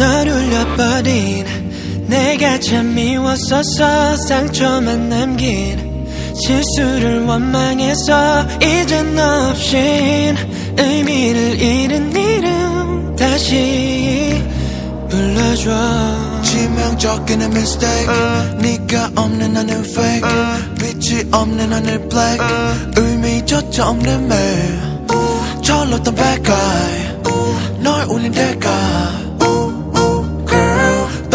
잃어버린 내가 참 미웠었어 상처만 남긴 실수를 원망해서 이젠 없인 의미를 잃은 이름 다시 불러줘. 치명적인 mistake. 네가 없는 하늘 fake. 빛이 없는 하늘 black. 의미조차 없는 매일 철렀던 bad guy. 널 울린 대가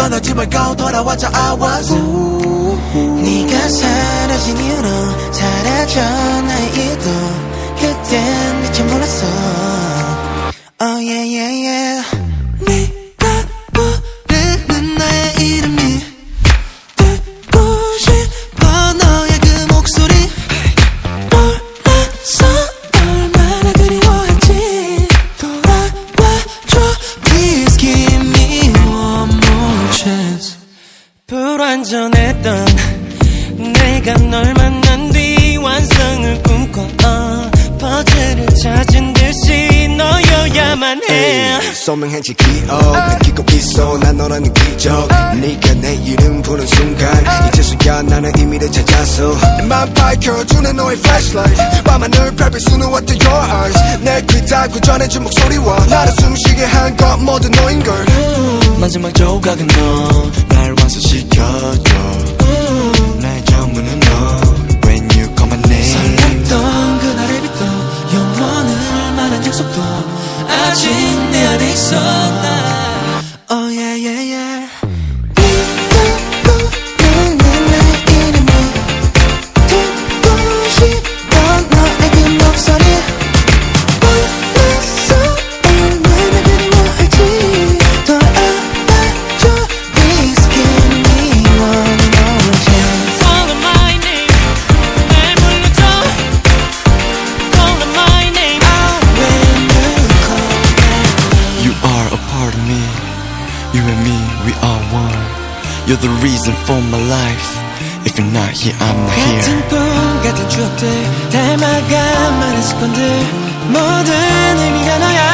떠나지 말고 돌아와줘 I was. 네가 사라진 이유로 사라져 나의 이도 그땐 미처 몰랐어. Oh yeah 내가 널 만난 뒤 완성을 꿈꿔 어, 퍼즐을 찾은 듯이 너여야만 해. 선명해지 기억 느끼고 있어. 난 너라는 기적. 네가 내 이름 부른 순간 이제서야 나는 의미를 찾아서 내맘 밝혀주는 너의 flashlight. 밤하늘 밟을 수는 what to your eyes? 내귀 닫고 전해준 목소리와 나를 숨쉬게 한 것 모두 너인걸. 마지막 조각은 너날 완성시켜줘 아직 내 안에 있어 나 a part of me You and me, we are one You're the reason for my life If you're not here, I'm not here 같은 꿈 같은 추억들 닮아가 많은 습관들 모든 의미가 너야